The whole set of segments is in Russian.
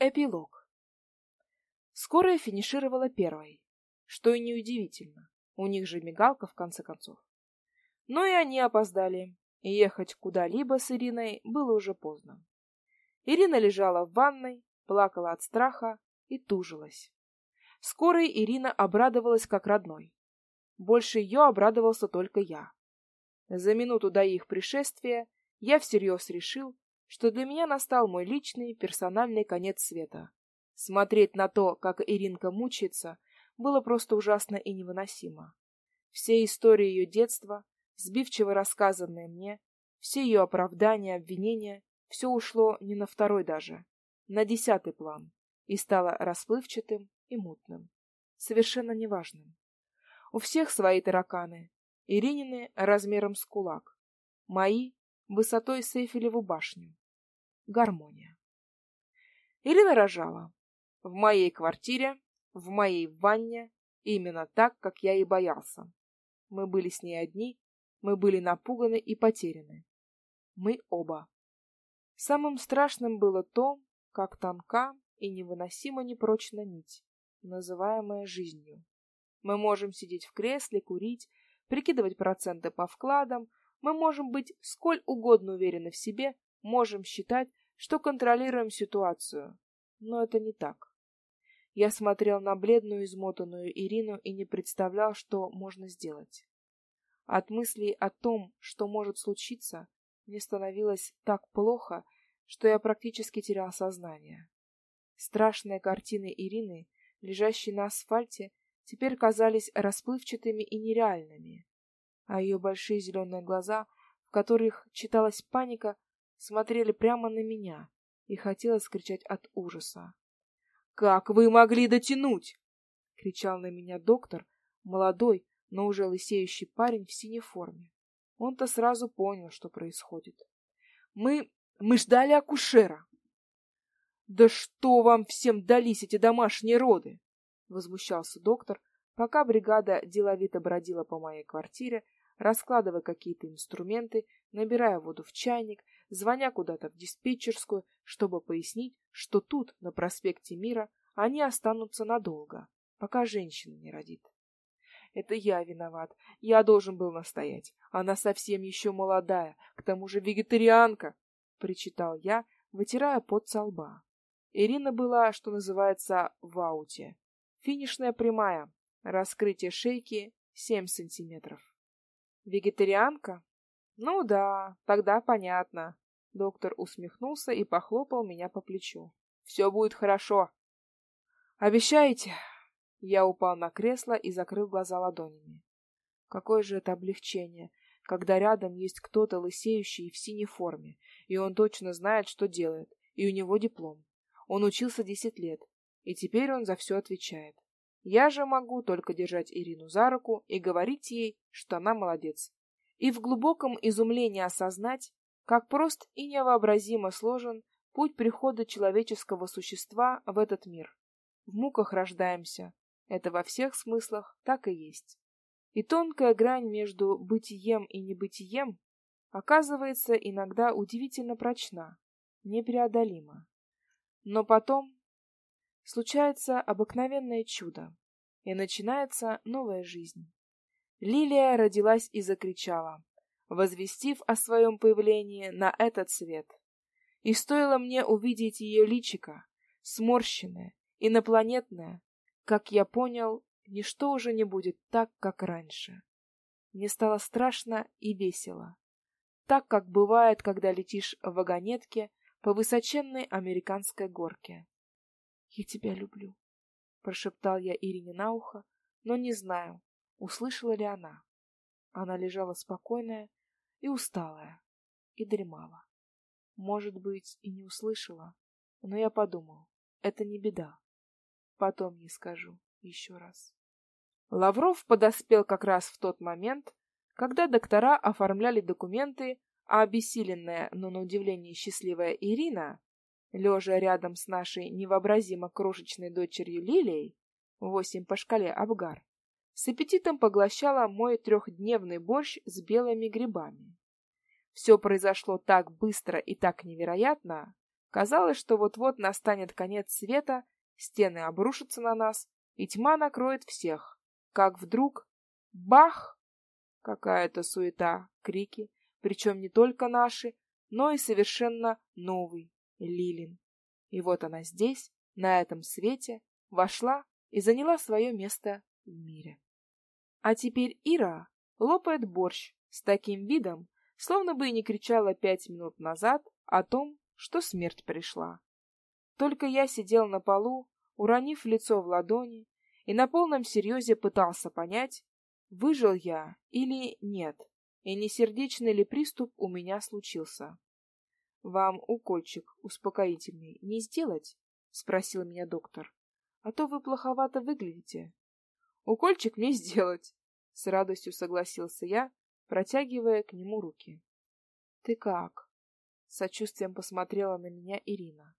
Эпилог. Скорая финишировала первой, что и неудивительно. У них же мигалка, в конце концов. Но и они опоздали, и ехать куда-либо с Ириной было уже поздно. Ирина лежала в ванной, плакала от страха и тужилась. Скорой Ирина обрадовалась как родной. Больше ее обрадовался только я. За минуту до их пришествия я всерьез решил, что для меня настал мой личный персональный конец света. Смотреть на то, как Иринка мучается, было просто ужасно и невыносимо. Все истории ее детства, сбивчиво рассказанные мне, все ее оправдания, обвинения, все ушло не на второй даже, на десятый план и стало расплывчатым и мутным, совершенно неважным. У всех свои тараканы, Иринины размером с кулак, мои высотой с Эйфелеву башню. Гармония. Ирина рожала. В моей квартире, в моей ванне, именно так, как я и боялся. Мы были с ней одни, мы были напуганы и потеряны. Мы оба. Самым страшным было то, как тонка и невыносимо непрочна нить, называемая жизнью. Мы можем сидеть в кресле, курить, прикидывать проценты по вкладам, мы можем быть сколь угодно уверены в себе, можем считать, что контролируем ситуацию. Но это не так. Я смотрел на бледную, измотанную Ирину и не представлял, что можно сделать. От мыслей о том, что может случиться, мне становилось так плохо, что я практически терял сознание. Страшные картины Ирины, лежащие на асфальте, теперь казались расплывчатыми и нереальными а ее большие зеленые глаза, в которых читалась паника, смотрели прямо на меня, и хотелось кричать от ужаса. «Как вы могли дотянуть?» — кричал на меня доктор, молодой, но уже лысеющий парень в синей форме. Он-то сразу понял, что происходит. «Мы... мы ждали акушера!» «Да что вам всем дались эти домашние роды?» — возмущался доктор, пока бригада деловито бродила по моей квартире, раскладывая какие-то инструменты, набирая воду в чайник, звоня куда-то в диспетчерскую, чтобы пояснить, что тут, на проспекте Мира, они останутся надолго, пока женщина не родит. Это я виноват. Я должен был настоять. Она совсем еще молодая, к тому же вегетарианка, — причитал я, вытирая пот со лба. Ирина была, что называется, в ауте. Финишная прямая. Раскрытие шейки семь сантиметров. Вегетарианка? Ну да, тогда понятно. Доктор усмехнулся и похлопал меня по плечу. Все будет хорошо. Обещаете? Я упал на кресло и закрыл глаза ладонями. Какое же это облегчение, когда рядом есть кто-то лысеющий в синей форме, и он точно знает, что делает, и у него диплом. Он учился десять лет, и теперь он за все отвечает. Я же могу только держать Ирину за руку и говорить ей, что она молодец. И в глубоком изумлении осознать, как прост и невообразимо сложен путь прихода человеческого существа в этот мир. В муках рождаемся. Это во всех смыслах так и есть. И тонкая грань между бытием и небытием оказывается иногда удивительно прочна, непреодолима. Но потом случается обыкновенное чудо, и начинается новая жизнь. Лилия родилась и закричала, возвестив о своем появлении на этот свет. И стоило мне увидеть ее личико, сморщенное, инопланетное, как я понял, ничто уже не будет так, как раньше. Мне стало страшно и весело. Так, как бывает, когда летишь в вагонетке по высоченной американской горке. Я тебя люблю, прошептал я Ирине на ухо, но не знаю, услышала ли она. Она лежала спокойная и усталая и дремала. Может быть, и не услышала, но я подумал, это не беда. Потом ей скажу еще раз. Лавров подоспел как раз в тот момент, когда доктора оформляли документы, а обессиленная, но на удивление счастливая Ирина лежа рядом с нашей невообразимо крошечной дочерью Лилией, восемь по шкале Абгар, с аппетитом поглощала мой трехдневный борщ с белыми грибами. Все произошло так быстро и так невероятно, Казалось, что вот-вот настанет конец света, стены обрушатся на нас, и тьма накроет всех. Как вдруг... Бах! Какая-то суета, крики, причем не только наши, но и совершенно новый, Лилин. И вот она здесь, на этом свете, вошла и заняла свое место в мире. А теперь Ира лопает борщ с таким видом, словно бы и не кричала пять минут назад о том, что смерть пришла. Только я сидел на полу, уронив лицо в ладони, и на полном серьезе пытался понять, выжил я или нет, и не сердечный ли приступ у меня случился. — Вам укольчик успокоительный не сделать? — спросил меня доктор. — А то вы плоховато выглядите. — Укольчик мне сделать, — с радостью согласился я, протягивая к нему руки. — Ты как? — сочувствием посмотрела на меня Ирина.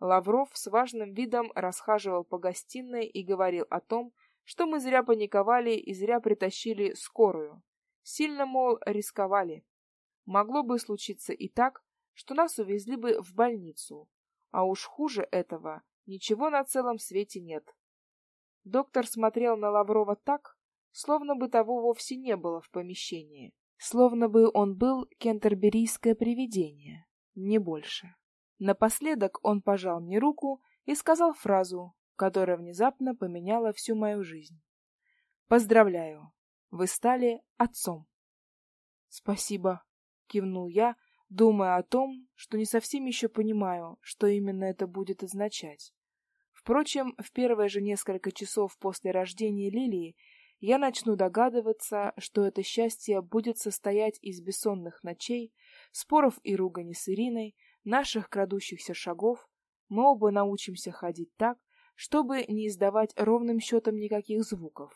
Лавров с важным видом расхаживал по гостиной и говорил о том, что мы зря паниковали и зря притащили скорую. Сильно, мол, рисковали. Могло бы случиться и так, что нас увезли бы в больницу. А уж хуже этого ничего на целом свете нет. Доктор смотрел на Лаврова так, словно бы того вовсе не было в помещении, словно бы он был кентерберийское привидение, не больше. Напоследок он пожал мне руку и сказал фразу, которая внезапно поменяла всю мою жизнь. «Поздравляю, вы стали отцом». «Спасибо», — кивнул я, думая о том, что не совсем еще понимаю, что именно это будет означать. Впрочем, в первые же несколько часов после рождения Лилии я начну догадываться, что это счастье будет состоять из бессонных ночей, споров и ругани с Ириной, наших крадущихся шагов, мы оба научимся ходить так, чтобы не издавать ровным счетом никаких звуков.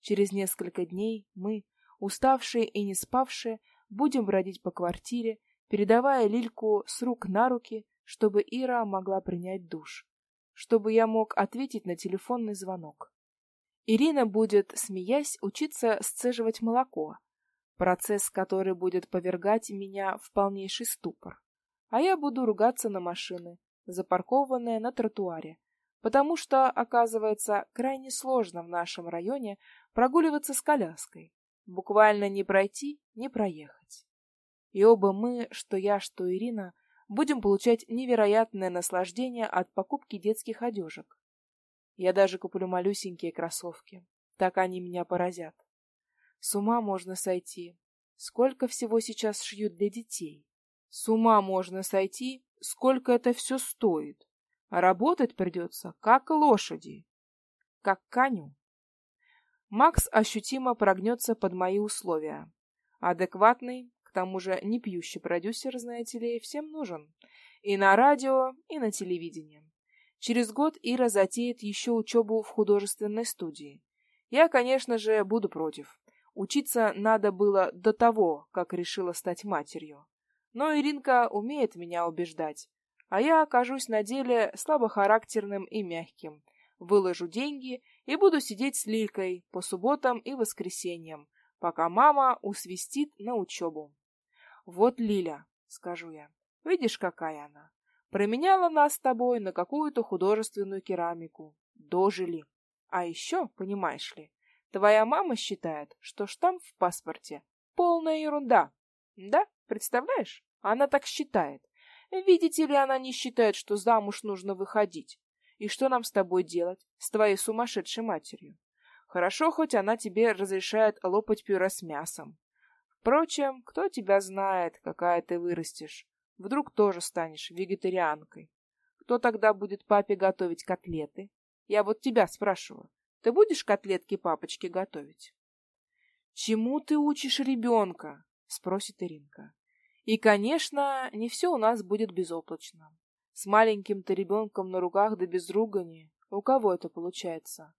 Через несколько дней мы, уставшие и не спавшие, будем бродить по квартире, передавая Лильку с рук на руки, чтобы Ира могла принять душ, чтобы я мог ответить на телефонный звонок. Ирина будет, смеясь, учиться сцеживать молоко, процесс, который будет повергать меня в полнейший ступор а я буду ругаться на машины, запаркованные на тротуаре, потому что, оказывается, крайне сложно в нашем районе прогуливаться с коляской. Буквально не пройти, не проехать. И оба мы, что я, что Ирина, будем получать невероятное наслаждение от покупки детских одежек. Я даже куплю малюсенькие кроссовки. Так они меня поразят. С ума можно сойти. Сколько всего сейчас шьют для детей. С ума можно сойти, сколько это все стоит. А работать придется, как лошади, как коню. Макс ощутимо прогнется под мои условия. Адекватный, к тому же не пьющий продюсер, знаете ли, всем нужен. И на радио, и на телевидении. Через год Ира затеет еще учебу в художественной студии. Я, конечно же, буду против. Учиться надо было до того, как решила стать матерью. Но Иринка умеет меня убеждать, а я окажусь на деле слабохарактерным и мягким. Выложу деньги и буду сидеть с Лилькой по субботам и воскресеньям, пока мама усвистит на учебу. Вот Лиля, скажу я, видишь, какая она. Променяла нас с тобой на какую-то художественную керамику. Дожили. А еще, понимаешь ли, твоя мама считает, что штамп в паспорте — полная ерунда. Да? Представляешь? Она так считает. Видите ли, она не считает, что замуж нужно выходить. И что нам с тобой делать, с твоей сумасшедшей матерью? Хорошо, хоть она тебе разрешает лопать пюре с мясом. Впрочем, кто тебя знает, какая ты вырастешь? Вдруг тоже станешь вегетарианкой. Кто тогда будет папе готовить котлеты? Я вот тебя спрашиваю. Ты будешь котлетки папочке готовить? Чему ты учишь ребенка? Спросит Иринка. И, конечно, не все у нас будет безоблачно. С маленьким-то ребенком на руках да без ругани. У кого это получается?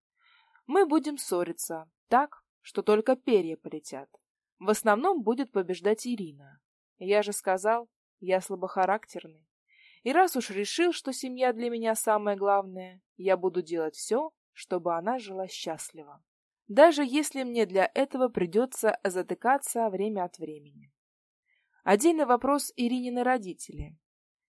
Мы будем ссориться, так, что только перья полетят. В основном будет побеждать Ирина. Я же сказал, я слабохарактерный. И раз уж решил, что семья для меня самое главное, я буду делать все, чтобы она жила счастливо. Даже если мне для этого придется затыкаться время от времени. Отдельный вопрос Иринины родители.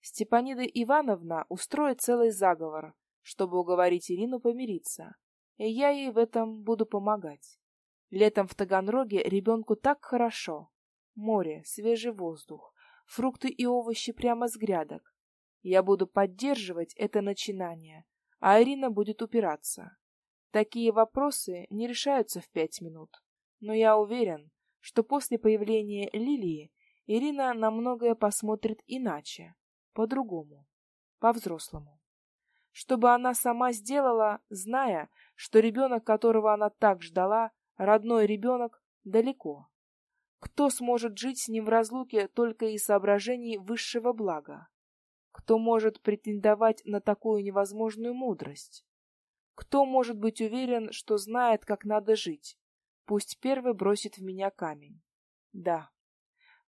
Степанида Ивановна устроит целый заговор, чтобы уговорить Ирину помириться, и я ей в этом буду помогать. Летом в Таганроге ребенку так хорошо. Море, свежий воздух, фрукты и овощи прямо с грядок. Я буду поддерживать это начинание, а Ирина будет упираться. Такие вопросы не решаются в пять минут, но я уверен, что после появления Лилии Ирина на многое посмотрит иначе, по-другому, по-взрослому. Чтобы она сама сделала, зная, что ребенок, которого она так ждала, родной ребенок, далеко. Кто сможет жить с ним в разлуке только из соображений высшего блага? Кто может претендовать на такую невозможную мудрость? Кто может быть уверен, что знает, как надо жить? Пусть первый бросит в меня камень. Да.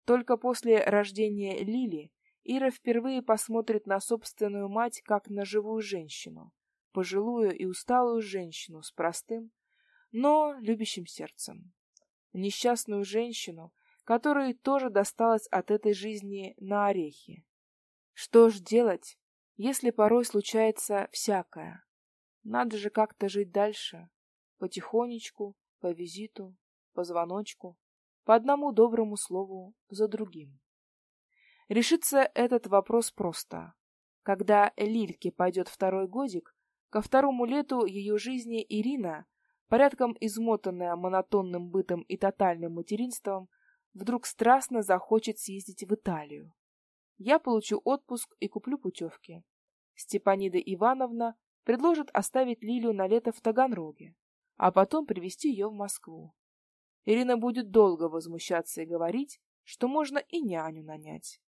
Только после рождения Лили Ира впервые посмотрит на собственную мать как на живую женщину, пожилую и усталую женщину с простым, но любящим сердцем. Несчастную женщину, которой тоже досталось от этой жизни на орехи. Что ж делать, если порой случается всякое? Надо же как-то жить дальше, потихонечку, по визиту, по звоночку, по одному доброму слову за другим. Решится этот вопрос просто. Когда Лильке пойдет второй годик, ко второму лету ее жизни Ирина, порядком измотанная монотонным бытом и тотальным материнством, вдруг страстно захочет съездить в Италию. Я получу отпуск и куплю путевки. Степанида Ивановна предложит оставить Лилию на лето в Таганроге, а потом привезти ее в Москву. Ирина будет долго возмущаться и говорить, что можно и няню нанять.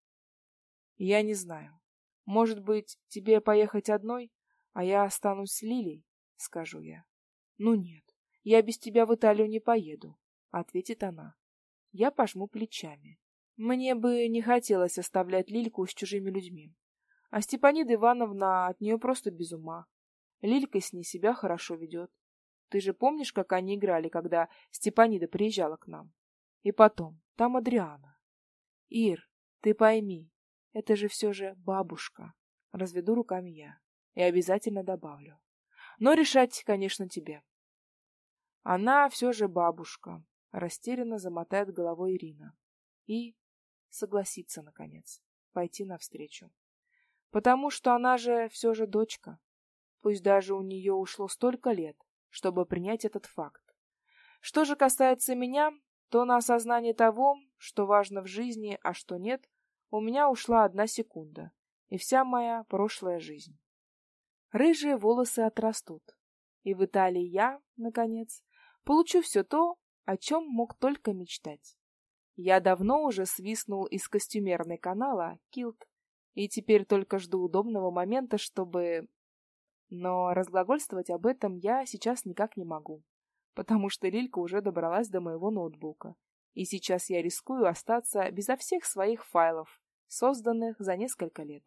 Я не знаю. Может быть, тебе поехать одной, а я останусь с Лилей, скажу я. Ну нет, я без тебя в Италию не поеду, ответит она. Я пожму плечами. Мне бы не хотелось оставлять Лильку с чужими людьми. А Степанида Ивановна от нее просто без ума. Лилька с ней себя хорошо ведет. Ты же помнишь, как они играли, когда Степанида приезжала к нам? И потом, там Адриана. Ир, ты пойми, это же все же бабушка. Разведу руками я. И обязательно добавлю. Но решать, конечно, тебе. Она все же бабушка. Растерянно замотает головой Ирина. И согласится, наконец, пойти навстречу. Потому что она же все же дочка. Пусть даже у нее ушло столько лет, чтобы принять этот факт. Что же касается меня, то на осознание того, что важно в жизни, а что нет, у меня ушла одна секунда, и вся моя прошлая жизнь. Рыжие волосы отрастут, и в Италии я, наконец, получу все то, о чем мог только мечтать. Я давно уже свистнул из костюмерной канала килт, и теперь только жду удобного момента, чтобы... Но разглагольствовать об этом я сейчас никак не могу, потому что Лилька уже добралась до моего ноутбука, и сейчас я рискую остаться безо всех своих файлов, созданных за несколько лет.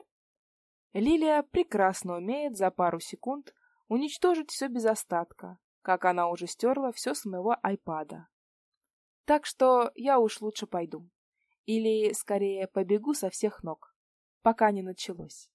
Лилия прекрасно умеет за пару секунд уничтожить все без остатка, как она уже стерла все с моего айпада. Так что я уж лучше пойду. Или, скорее, побегу со всех ног, пока не началось.